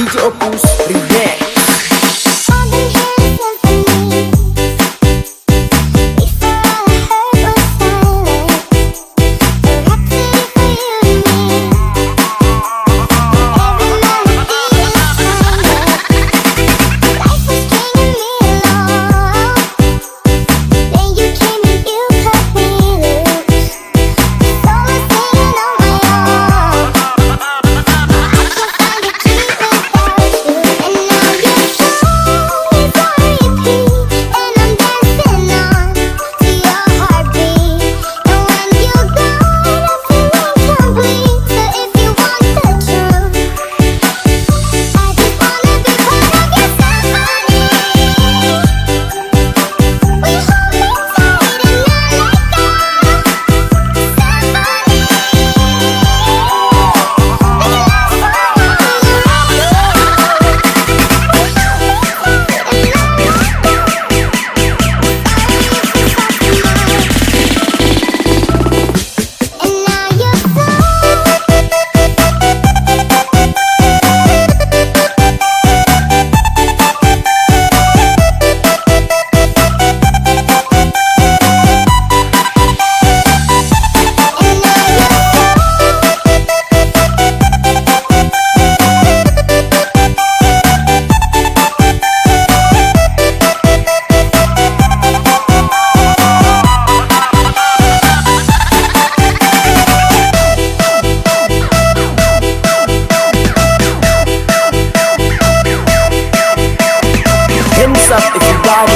DJ up What's up everybody,